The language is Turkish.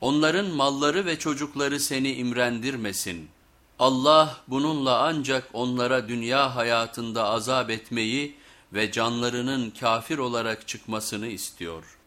Onların malları ve çocukları seni imrendirmesin. Allah bununla ancak onlara dünya hayatında azap etmeyi ve canlarının kafir olarak çıkmasını istiyor.''